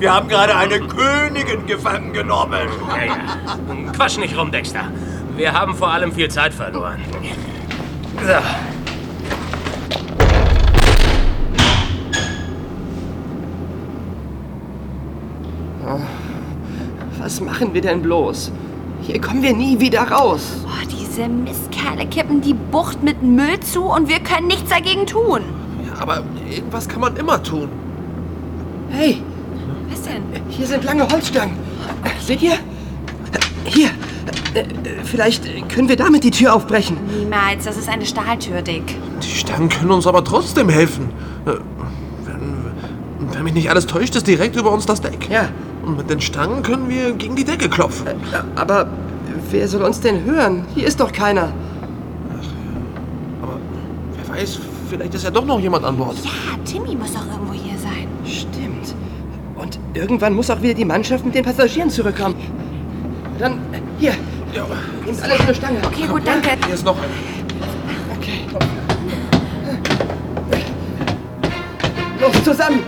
Wir haben gerade eine Königin gefangen genommen. Ja, ja. Quatsch nicht rum, Dexter. Wir haben vor allem viel Zeit verloren. So. Was machen wir denn bloß? Hier kommen wir nie wieder raus. Oh, diese Mistkerle kippen die Bucht mit Müll zu und wir können nichts dagegen tun. Ja, aber irgendwas kann man immer tun. Hey, Was denn? hier sind lange Holzstangen. Seht ihr? Hier. Vielleicht können wir damit die Tür aufbrechen. Niemals, das ist eine Stahltür, Dick. Die Stangen können uns aber trotzdem helfen. Äh, Wenn, wenn mich nicht alles täuscht, ist direkt über uns das Deck. Ja. Und mit den Stangen können wir gegen die Decke klopfen. Aber wer soll uns denn hören? Hier ist doch keiner. Wer weiß, vielleicht ist ja doch noch jemand an Bord. Ja, Timmy muss doch irgendwo hier sein. Stimmt. Und irgendwann muss auch wieder die Mannschaft mit den Passagieren zurückkommen. Dann, äh, hier. Nehmt alle so eine Stange. Okay, gut, danke. Hier ist noch eine. Okay. Los, zusammen.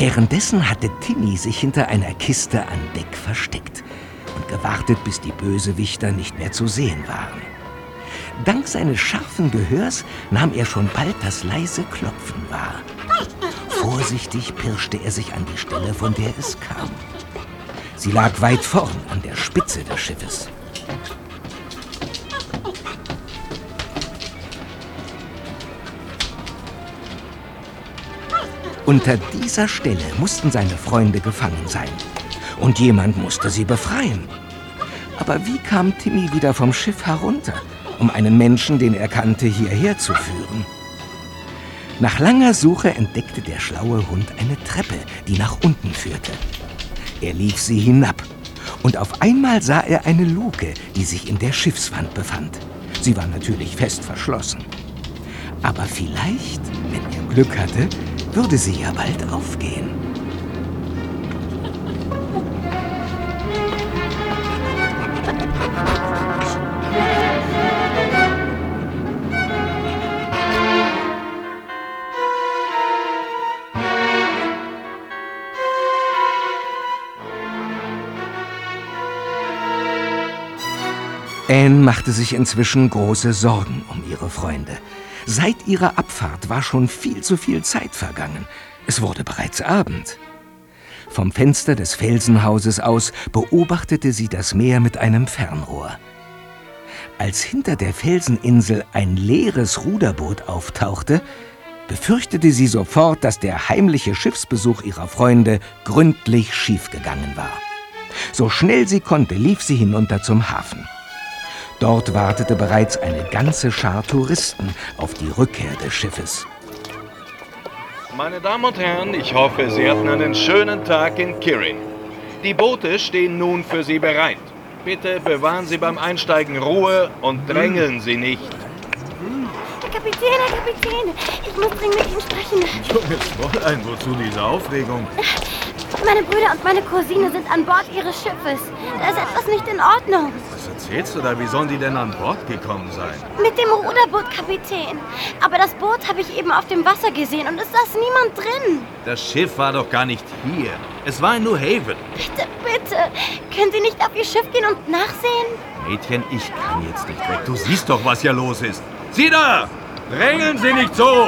Währenddessen hatte Timmy sich hinter einer Kiste an Deck versteckt und gewartet, bis die Bösewichter nicht mehr zu sehen waren. Dank seines scharfen Gehörs nahm er schon bald das leise Klopfen wahr. Vorsichtig pirschte er sich an die Stelle, von der es kam. Sie lag weit vorn an der Spitze des Schiffes. Unter dieser Stelle mussten seine Freunde gefangen sein. Und jemand musste sie befreien. Aber wie kam Timmy wieder vom Schiff herunter, um einen Menschen, den er kannte, hierher zu führen? Nach langer Suche entdeckte der schlaue Hund eine Treppe, die nach unten führte. Er lief sie hinab und auf einmal sah er eine Luke, die sich in der Schiffswand befand. Sie war natürlich fest verschlossen. Aber vielleicht, wenn er Glück hatte, würde sie ja bald aufgehen. Anne machte sich inzwischen große Sorgen um ihre Freunde. Seit ihrer Abfahrt war schon viel zu viel Zeit vergangen. Es wurde bereits Abend. Vom Fenster des Felsenhauses aus beobachtete sie das Meer mit einem Fernrohr. Als hinter der Felseninsel ein leeres Ruderboot auftauchte, befürchtete sie sofort, dass der heimliche Schiffsbesuch ihrer Freunde gründlich schiefgegangen war. So schnell sie konnte, lief sie hinunter zum Hafen. Dort wartete bereits eine ganze Schar Touristen auf die Rückkehr des Schiffes. Meine Damen und Herren, ich hoffe, Sie hatten einen schönen Tag in Kirin. Die Boote stehen nun für Sie bereit. Bitte bewahren Sie beim Einsteigen Ruhe und drängeln Sie nicht. Herr Kapitän, Herr Kapitän, ich muss dringend mit Ihnen sprechen. Junges Fräulein, wozu diese Aufregung? Meine Brüder und meine Cousine sind an Bord ihres Schiffes. Da ist etwas nicht in Ordnung. Was erzählst du da? Wie sollen die denn an Bord gekommen sein? Mit dem Ruderboot, Kapitän. Aber das Boot habe ich eben auf dem Wasser gesehen und es saß niemand drin. Das Schiff war doch gar nicht hier. Es war in New Haven. Bitte, bitte. Können Sie nicht auf Ihr Schiff gehen und nachsehen? Mädchen, ich kann jetzt nicht weg. Du siehst doch, was hier los ist. Sieh da! Drängeln Sie nicht so!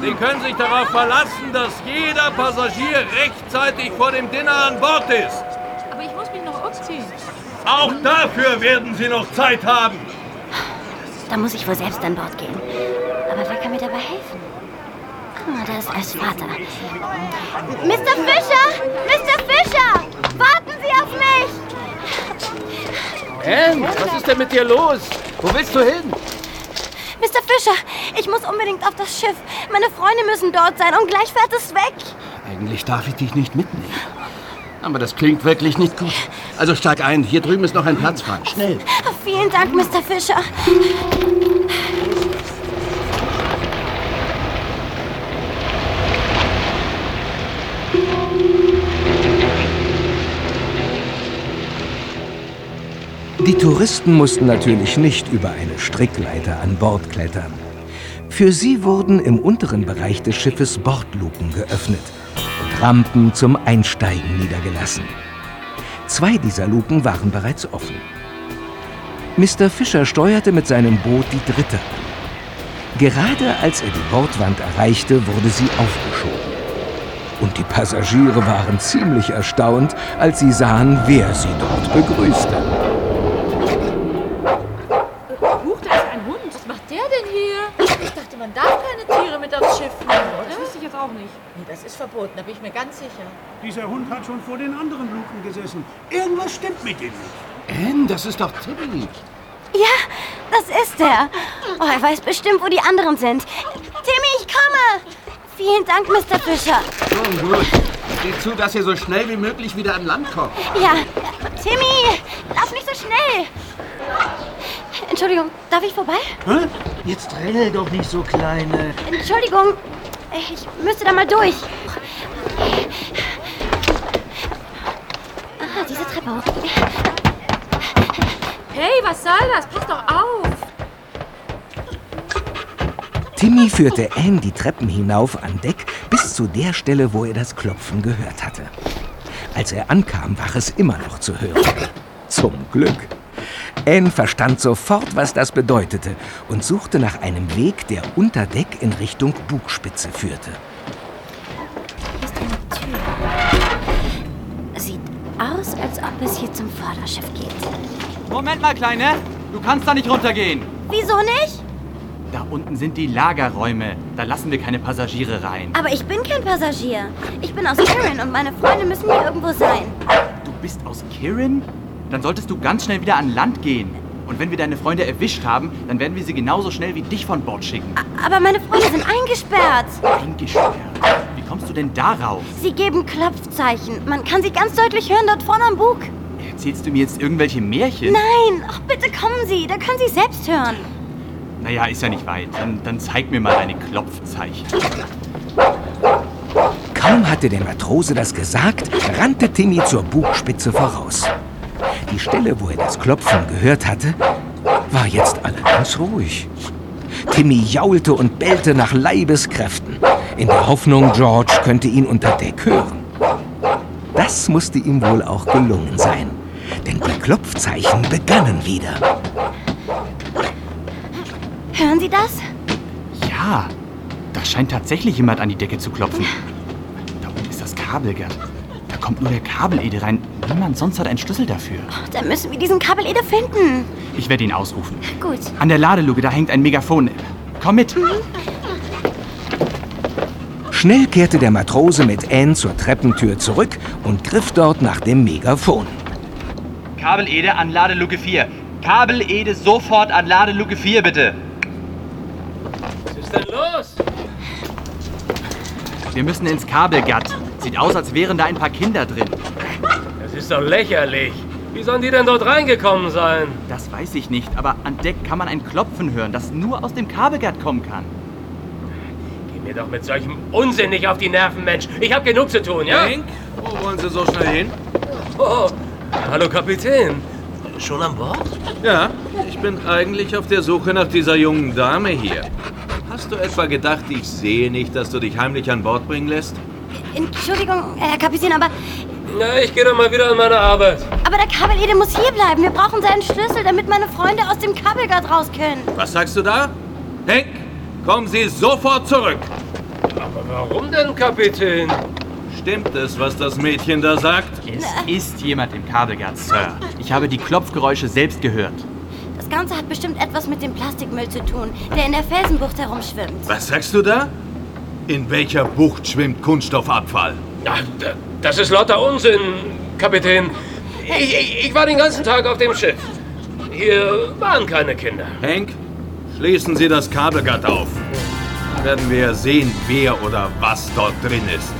Sie können sich darauf verlassen, dass jeder Passagier rechtzeitig vor dem Dinner an Bord ist. Aber ich muss mich noch umziehen. Auch dafür werden Sie noch Zeit haben. Da muss ich wohl selbst an Bord gehen. Aber wer kann mir dabei helfen? Ah, da ist als Vater. Mr. Fischer! Mr. Fischer! Warten Sie auf mich! Anne, was ist denn mit dir los? Wo willst du hin? Mr. Fischer, ich muss unbedingt auf das Schiff. Meine Freunde müssen dort sein und gleich fährt es weg. Eigentlich darf ich dich nicht mitnehmen. Aber das klingt wirklich nicht gut. Also steig ein. Hier drüben ist noch ein Platz frei. Schnell. Vielen Dank, Mr. Fischer. Die Touristen mussten natürlich nicht über eine Strickleiter an Bord klettern. Für sie wurden im unteren Bereich des Schiffes Bordluken geöffnet und Rampen zum Einsteigen niedergelassen. Zwei dieser Luken waren bereits offen. Mr. Fischer steuerte mit seinem Boot die dritte an. Gerade als er die Bordwand erreichte, wurde sie aufgeschoben. Und die Passagiere waren ziemlich erstaunt, als sie sahen, wer sie dort begrüßte. Huch, da ist ein Hund. Was macht der denn hier? Ich dachte, man darf keine Tiere mit aufs Schiff nehmen, oder? Das wüsste ich jetzt auch nicht. Nee, das ist verboten, da bin ich mir ganz sicher. Dieser Hund hat schon vor den anderen Luken gesessen. Irgendwas stimmt mit ihm nicht. Anne, das ist doch Timmy. Ja, das ist er. Oh, er weiß bestimmt, wo die anderen sind. Timmy, ich komme. Vielen Dank, Mr. Fischer. Nun gut. Sieh zu, dass ihr so schnell wie möglich wieder an Land kommt. Ja, Timmy, lauf nicht so schnell. Entschuldigung, darf ich vorbei? Hä? Jetzt rennel doch nicht so, Kleine. Entschuldigung, ich müsste da mal durch. Ah, diese Treppe hoch. Hey, was soll das? Pass doch auf. Timmy führte Anne die Treppen hinauf an Deck bis zu der Stelle, wo er das Klopfen gehört hatte. Als er ankam, war es immer noch zu hören. Zum Glück. Anne verstand sofort, was das bedeutete und suchte nach einem Weg, der unter Deck in Richtung Bugspitze führte. Sieht aus, als ob es hier zum Vorderschiff geht. Moment mal, Kleine. Du kannst da nicht runtergehen. Wieso nicht? Da unten sind die Lagerräume. Da lassen wir keine Passagiere rein. Aber ich bin kein Passagier. Ich bin aus Kirin und meine Freunde müssen hier irgendwo sein. Du bist aus Kirin? Dann solltest du ganz schnell wieder an Land gehen. Und wenn wir deine Freunde erwischt haben, dann werden wir sie genauso schnell wie dich von Bord schicken. Aber meine Freunde sind eingesperrt. Eingesperrt? Wie kommst du denn darauf? Sie geben Klopfzeichen. Man kann sie ganz deutlich hören dort vorne am Bug. Erzählst du mir jetzt irgendwelche Märchen? Nein, ach bitte kommen Sie, da können Sie selbst hören. Naja, ist ja nicht weit. Dann, dann zeig mir mal deine Klopfzeichen. Kaum hatte der Matrose das gesagt, rannte Timmy zur Bugspitze voraus. Die Stelle, wo er das Klopfen gehört hatte, war jetzt allerdings ruhig. Timmy jaulte und bellte nach Leibeskräften, in der Hoffnung, George könnte ihn unter Deck hören. Das musste ihm wohl auch gelungen sein, denn die Klopfzeichen begannen wieder. Hören Sie das? Ja, da scheint tatsächlich jemand an die Decke zu klopfen. Da unten ist das Kabelgatt. Da kommt nur der Kabelede rein. Niemand sonst hat einen Schlüssel dafür. Dann müssen wir diesen Kabelede finden. Ich werde ihn ausrufen. Gut. An der Ladeluke, da hängt ein Megafon. Komm mit. Schnell kehrte der Matrose mit Anne zur Treppentür zurück und griff dort nach dem Megafon. Kabelede an Ladeluke 4. Kabelede sofort an Ladeluke 4, bitte. Was ist denn los? Wir müssen ins Kabelgatt. Sieht aus, als wären da ein paar Kinder drin. Das ist doch lächerlich. Wie sollen die denn dort reingekommen sein? Das weiß ich nicht, aber an Deck kann man ein Klopfen hören, das nur aus dem Kabelgatt kommen kann. Geh mir doch mit solchem Unsinn nicht auf die Nerven, Mensch. Ich hab genug zu tun, ja? Hank, wo wollen Sie so schnell hin? Oh, hallo Kapitän. Schon an Bord? Ja, ich bin eigentlich auf der Suche nach dieser jungen Dame hier. Hast du etwa gedacht, ich sehe nicht, dass du dich heimlich an Bord bringen lässt? Entschuldigung, Herr Kapitän, aber, Na, ich gehe doch mal wieder an meine Arbeit. aber der Kabelede muss hier bleiben. Wir brauchen seinen Schlüssel, damit meine Freunde aus dem Kabelgatt raus können. Was sagst du da? Hank, kommen Sie sofort zurück! Aber warum denn, Kapitän? Stimmt es, was das Mädchen da sagt? Es ist jemand im Kabelgatt, Sir. Ich habe die Klopfgeräusche selbst gehört. Das Ganze hat bestimmt etwas mit dem Plastikmüll zu tun, der in der Felsenbucht herumschwimmt. Was sagst du da? In welcher Bucht schwimmt Kunststoffabfall? Ach, da- das ist lauter Unsinn, Kapitän. Ich, ich, ich war den ganzen Tag auf dem Schiff. Hier waren keine Kinder. Hank, Schließen Sie das Kabelgatt auf. Dann werden wir sehen, wer oder was dort drin ist.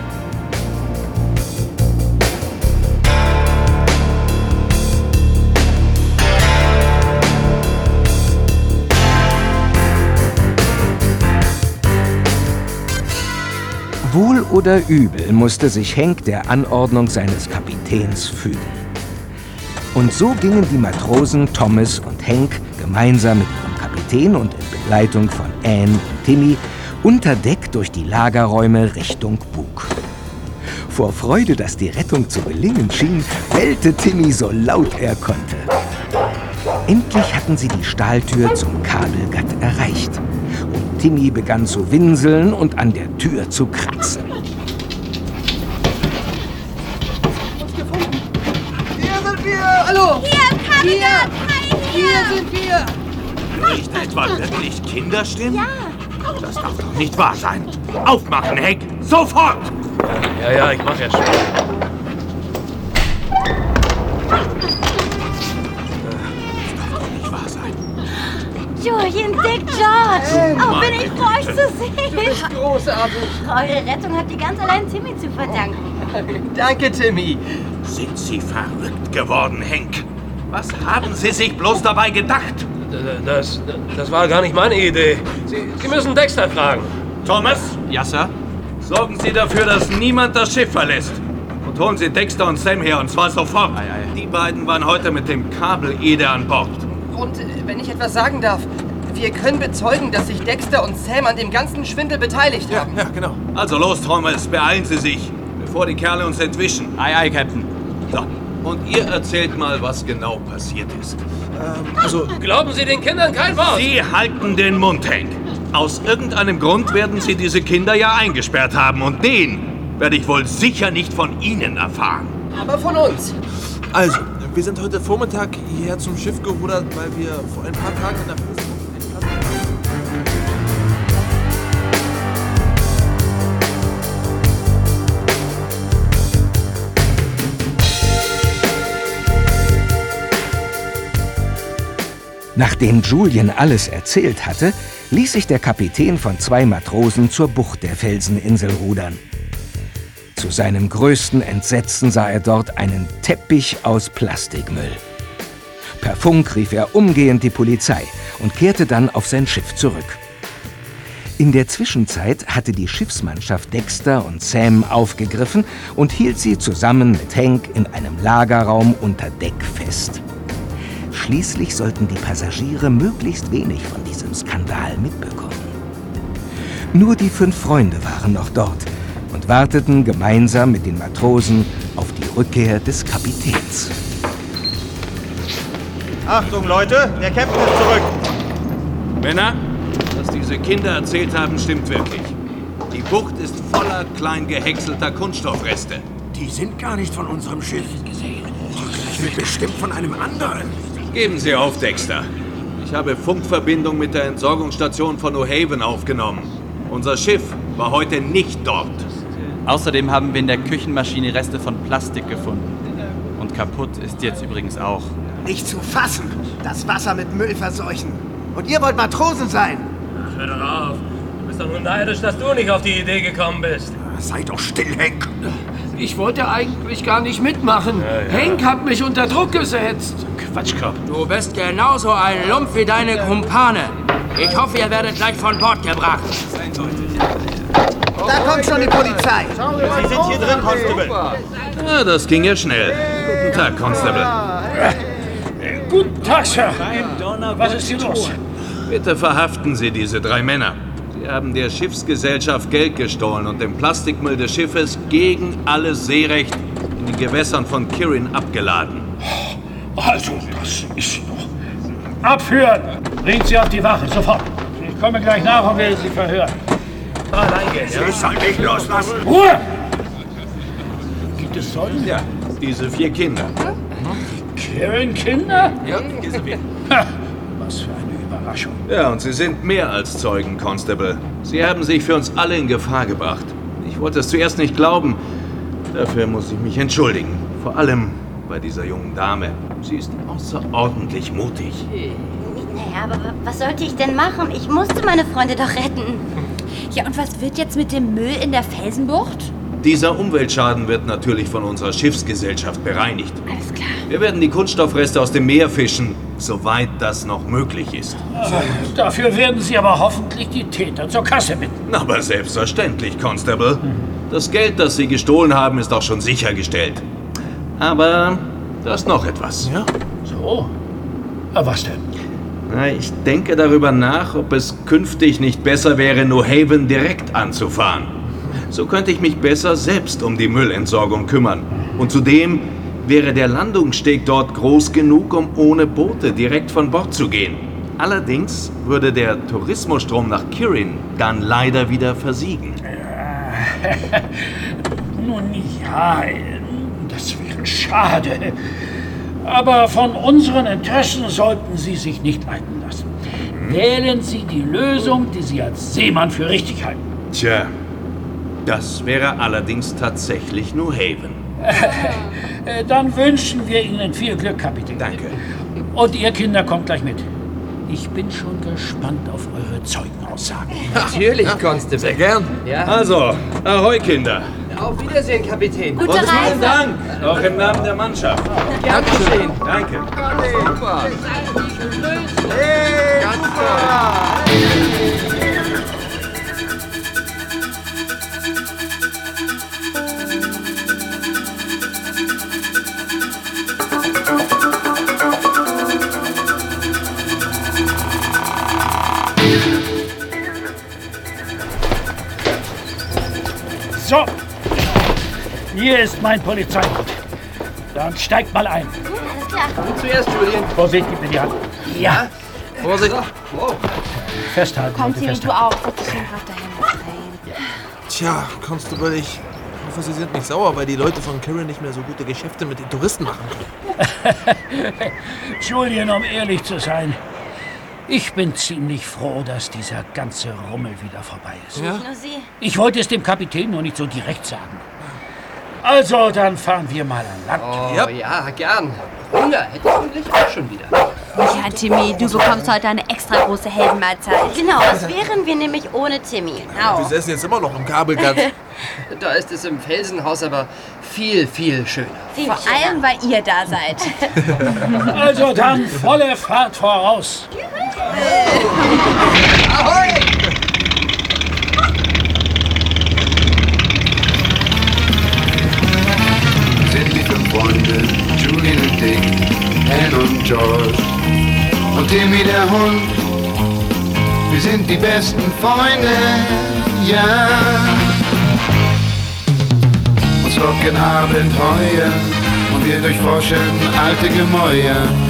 Wohl oder übel musste sich Henk der Anordnung seines Kapitäns fügen. Und so gingen die Matrosen Thomas und Henk gemeinsam mit ihrem Kapitän und in Begleitung von Anne und Timmy unter Deck durch die Lagerräume Richtung Bug. Vor Freude, dass die Rettung zu gelingen schien, bellte Timmy so laut er konnte. Endlich hatten sie die Stahltür zum Kabelgatt erreicht. Timmy begann zu winseln und an der Tür zu kratzen. Hier sind wir! Hallo! Hier, Kabelgatt! Hier! Hier sind wir! Nicht etwa wirklich Kinderstimmen? Ja. Das darf doch nicht wahr sein. Aufmachen, Henk! Sofort! Ja, ja, ich mach ja schon. Julian, Dick, George! Anne, oh, bin ich froh, euch zu Du bist sehen! großartig! Eure Rettung habt ihr ganz allein Timmy zu verdanken. Danke, Timmy. Sind Sie verrückt geworden, Henk? Was haben Sie sich bloß dabei gedacht? Das, das war gar nicht meine Idee. Sie, Sie müssen Dexter fragen. Thomas? Ja, Sir? Sorgen Sie dafür, dass niemand das Schiff verlässt. Und holen Sie Dexter und Sam her, und zwar sofort. Die beiden waren heute mit dem Kabel-Ede an Bord. Und äh, wenn ich etwas sagen darf, wir können bezeugen, dass sich Dexter und Sam an dem ganzen Schwindel beteiligt haben. Ja, genau. Also los, Thomas, beeilen Sie sich, bevor die Kerle uns entwischen. Ei, ei, Captain. So, und ihr erzählt mal, was genau passiert ist. Also, glauben Sie den Kindern kein Wort? Sie halten den Mund, Hank. Aus irgendeinem Grund werden Sie diese Kinder ja eingesperrt haben und den werde ich wohl sicher nicht von Ihnen erfahren. Aber von uns. Also, wir sind heute Vormittag hierher zum Schiff gerudert, weil wir vor ein paar Tagen in der Presse Nachdem Julian alles erzählt hatte, ließ sich der Kapitän von zwei Matrosen zur Bucht der Felseninsel rudern. Zu seinem größten Entsetzen sah er dort einen Teppich aus Plastikmüll. Per Funk rief er umgehend die Polizei und kehrte dann auf sein Schiff zurück. In der Zwischenzeit hatte die Schiffsmannschaft Dexter und Sam aufgegriffen und hielt sie zusammen mit Hank in einem Lagerraum unter Deck fest. Schließlich sollten die Passagiere möglichst wenig von diesem Skandal mitbekommen. Nur die fünf Freunde waren noch dort und warteten gemeinsam mit den Matrosen auf die Rückkehr des Kapitäns. Achtung, Leute, der Captain ist zurück. Männer, was diese Kinder erzählt haben, stimmt wirklich. Die Bucht ist voller klein gehäckselter Kunststoffreste. Die sind gar nicht von unserem Schiff. Die sind bestimmt von einem anderen. Geben Sie auf, Dexter. Ich habe Funkverbindung mit der Entsorgungsstation von New Haven aufgenommen. Unser Schiff war heute nicht dort. Außerdem haben wir in der Küchenmaschine Reste von Plastik gefunden. Und kaputt ist jetzt übrigens auch. Nicht zu fassen. Das Wasser mit Müll verseuchen. Und ihr wollt Matrosen sein. Hör doch auf. Du bist doch nur neidisch, dass du nicht auf die Idee gekommen bist. Sei doch still, Henk. Ich wollte eigentlich gar nicht mitmachen. Ja, ja. Henk hat mich unter Druck gesetzt. Quatschkopf. Du bist genauso ein Lump wie deine Kumpane. Ich hoffe, ihr werdet gleich von Bord gebracht. Da kommt schon die Polizei. Sie sind hier drin, Constable. Ja, das ging ja schnell. Guten Tag, Constable. Guten Tag, Sir. Was ist hier los? Bitte verhaften Sie diese drei Männer. Sie haben der Schiffsgesellschaft Geld gestohlen und den Plastikmüll des Schiffes gegen alles Seerecht in den Gewässern von Kirin abgeladen. Also, das ist doch... Abführen! Bringt sie auf die Wache, sofort. Ich komme gleich nach und werde sie verhören. Allein gehen, Sie sollen mich loslassen. Ruhe! Gibt es Zeugen? Ja, diese vier Kinder. Karen Kinder? Ja, diese vier. Ha, was für eine Überraschung. Ja, und Sie sind mehr als Zeugen, Constable. Sie haben sich für uns alle in Gefahr gebracht. Ich wollte es zuerst nicht glauben. Dafür muss ich mich entschuldigen. Vor allem bei dieser jungen Dame. Sie ist außerordentlich mutig. Naja, aber wa- was sollte ich denn machen? Ich musste meine Freunde doch retten. Ja, und was wird jetzt mit dem Müll in der Felsenbucht? Dieser Umweltschaden wird natürlich von unserer Schiffsgesellschaft bereinigt. Alles klar. Wir werden die Kunststoffreste aus dem Meer fischen, soweit das noch möglich ist. Äh, Dafür werden Sie aber hoffentlich die Täter zur Kasse bitten. Aber selbstverständlich, Constable. Das Geld, das Sie gestohlen haben, ist auch schon sichergestellt. Aber da ist noch etwas. Ja? So? Was denn? Ich denke darüber nach, ob es künftig nicht besser wäre, New Haven direkt anzufahren. So könnte ich mich besser selbst um die Müllentsorgung kümmern. Und zudem wäre der Landungssteg dort groß genug, um ohne Boote direkt von Bord zu gehen. Allerdings würde der Tourismusstrom nach Kirin dann leider wieder versiegen. Nun ja, das wäre schade. Aber von unseren Interessen sollten Sie sich nicht leiten lassen. Wählen Sie die Lösung, die Sie als Seemann für richtig halten. Tja, das wäre allerdings tatsächlich New Haven. Äh, Dann wünschen wir Ihnen viel Glück, Kapitän. Danke. Und ihr Kinder kommt gleich mit. Ich bin schon gespannt auf eure Zeugenaussagen. Natürlich, Constable. Sehr gern. Ja. Also, ahoi, Kinder. Auf Wiedersehen, Kapitän. Und vielen Dank, auch im Namen der Mannschaft. Gern geschehen. Danke. Super. So, hier ist mein Polizeiboot. Dann steigt mal ein. Alles klar. Du zuerst, Julian. Vorsicht, gib mir die Hand. Ja, Vorsicht. Wow. festhalten. Komm, bitte Timmy, du auch. Setz dich brav dahin. Tja, Constable, ich hoffe, Sie sind nicht sauer, weil die Leute von Kirin nicht mehr so gute Geschäfte mit den Touristen machen können. Julian, um ehrlich zu sein, ich bin ziemlich froh, dass dieser ganze Rummel wieder vorbei ist. Nicht nur Sie. Ich wollte es dem Kapitän nur nicht so direkt sagen. Also, dann fahren wir mal an Land. Oh ja, gern. Hunger hätte ich eigentlich auch schon wieder. Ja, Timmy, du bekommst heute eine extra große Heldenmahlzeit. Genau, was wären wir nämlich ohne Timmy? Wir Genau. essen jetzt immer noch im Kabelgast. Da ist es im Felsenhaus aber viel, viel schöner. Viel Vor allem, weil ihr da seid. Also dann volle Fahrt voraus. Sind fünf Freunde, Julian und Dick, Anne und George und Timmy der Hund. Wir sind die besten Freunde, ja. Uns locken Abenteuer und wir durchforschen alte Gemäuer.